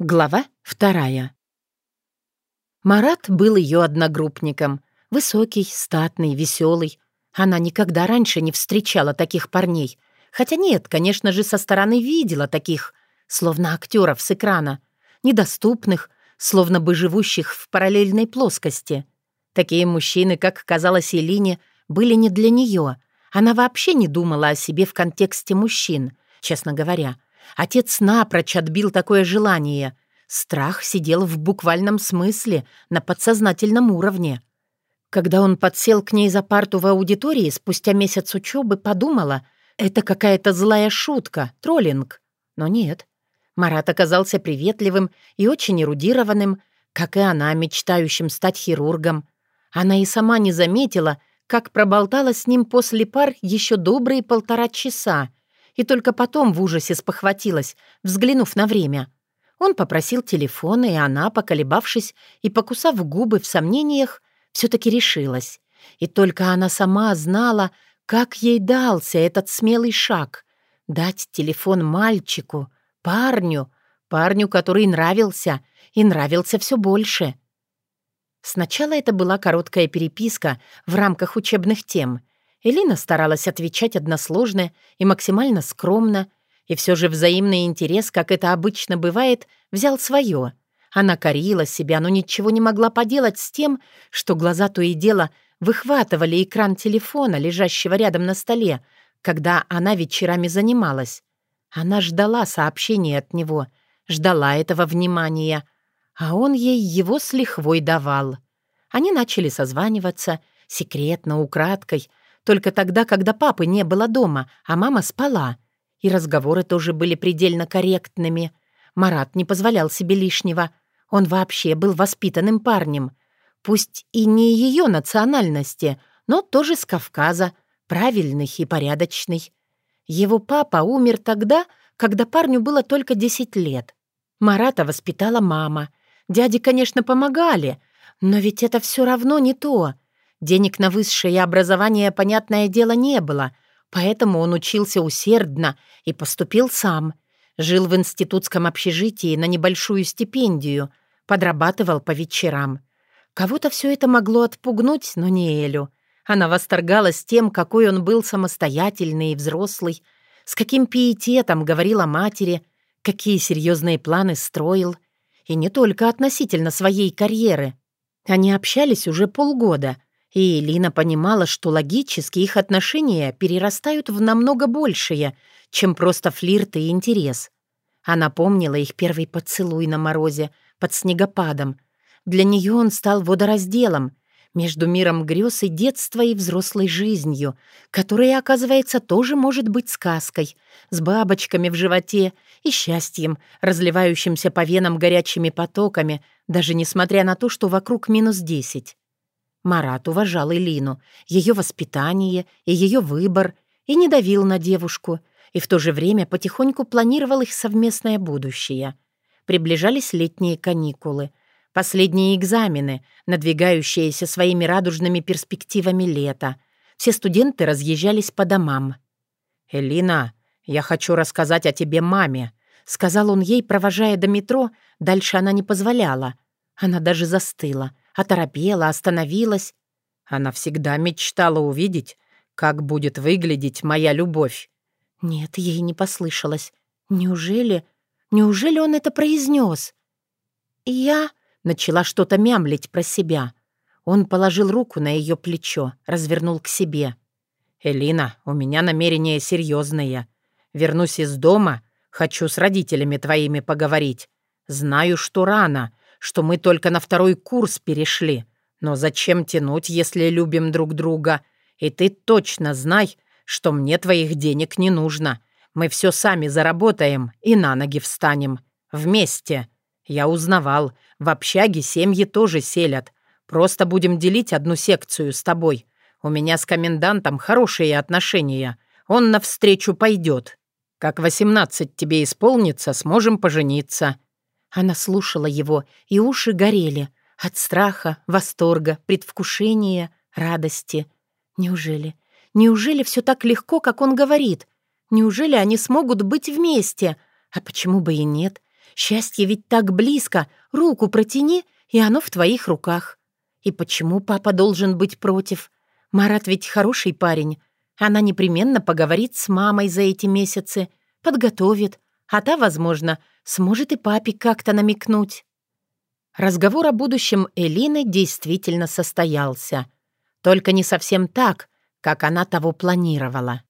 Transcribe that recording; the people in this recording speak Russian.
Глава вторая. Марат был ее одногруппником. Высокий, статный, веселый. Она никогда раньше не встречала таких парней. Хотя нет, конечно же, со стороны видела таких, словно актеров с экрана. Недоступных, словно бы живущих в параллельной плоскости. Такие мужчины, как казалось Элине, были не для нее. Она вообще не думала о себе в контексте мужчин, честно говоря. Отец напрочь отбил такое желание. Страх сидел в буквальном смысле, на подсознательном уровне. Когда он подсел к ней за парту в аудитории спустя месяц учебы, подумала, это какая-то злая шутка, троллинг. Но нет. Марат оказался приветливым и очень эрудированным, как и она, мечтающим стать хирургом. Она и сама не заметила, как проболтала с ним после пар еще добрые полтора часа — и только потом в ужасе спохватилась, взглянув на время. Он попросил телефон, и она, поколебавшись и покусав губы в сомнениях, все-таки решилась. И только она сама знала, как ей дался этот смелый шаг — дать телефон мальчику, парню, парню, который нравился, и нравился все больше. Сначала это была короткая переписка в рамках учебных тем — Элина старалась отвечать односложно и максимально скромно, и все же взаимный интерес, как это обычно бывает, взял свое. Она корила себя, но ничего не могла поделать с тем, что глаза то и дело выхватывали экран телефона, лежащего рядом на столе, когда она вечерами занималась. Она ждала сообщения от него, ждала этого внимания, а он ей его с лихвой давал. Они начали созваниваться, секретно, украдкой — только тогда, когда папы не было дома, а мама спала. И разговоры тоже были предельно корректными. Марат не позволял себе лишнего. Он вообще был воспитанным парнем. Пусть и не ее национальности, но тоже с Кавказа, правильный и порядочный. Его папа умер тогда, когда парню было только 10 лет. Марата воспитала мама. Дяди, конечно, помогали, но ведь это все равно не то — Денег на высшее образование, понятное дело, не было, поэтому он учился усердно и поступил сам. Жил в институтском общежитии на небольшую стипендию, подрабатывал по вечерам. Кого-то все это могло отпугнуть, но не Элю. Она восторгалась тем, какой он был самостоятельный и взрослый, с каким пиететом говорил о матери, какие серьезные планы строил. И не только относительно своей карьеры. Они общались уже полгода, и Лина понимала, что логически их отношения перерастают в намного большее, чем просто флирт и интерес. Она помнила их первый поцелуй на морозе, под снегопадом. Для нее он стал водоразделом между миром грез и детства и взрослой жизнью, которая, оказывается, тоже может быть сказкой, с бабочками в животе и счастьем, разливающимся по венам горячими потоками, даже несмотря на то, что вокруг минус десять. Марат уважал Элину, ее воспитание и ее выбор, и не давил на девушку, и в то же время потихоньку планировал их совместное будущее. Приближались летние каникулы, последние экзамены, надвигающиеся своими радужными перспективами лета. Все студенты разъезжались по домам. «Элина, я хочу рассказать о тебе маме», — сказал он ей, провожая до метро, дальше она не позволяла. Она даже застыла — оторопела, остановилась. Она всегда мечтала увидеть, как будет выглядеть моя любовь. Нет, ей не послышалось. Неужели... Неужели он это произнес? Я начала что-то мямлить про себя. Он положил руку на ее плечо, развернул к себе. «Элина, у меня намерения серьезные. Вернусь из дома, хочу с родителями твоими поговорить. Знаю, что рано, что мы только на второй курс перешли. Но зачем тянуть, если любим друг друга? И ты точно знай, что мне твоих денег не нужно. Мы все сами заработаем и на ноги встанем. Вместе. Я узнавал, в общаге семьи тоже селят. Просто будем делить одну секцию с тобой. У меня с комендантом хорошие отношения. Он навстречу пойдет. Как восемнадцать тебе исполнится, сможем пожениться. Она слушала его, и уши горели от страха, восторга, предвкушения, радости. Неужели? Неужели все так легко, как он говорит? Неужели они смогут быть вместе? А почему бы и нет? Счастье ведь так близко, руку протяни, и оно в твоих руках. И почему папа должен быть против? Марат ведь хороший парень. Она непременно поговорит с мамой за эти месяцы, подготовит, а та, возможно, сможет и папе как-то намекнуть. Разговор о будущем Элины действительно состоялся. Только не совсем так, как она того планировала.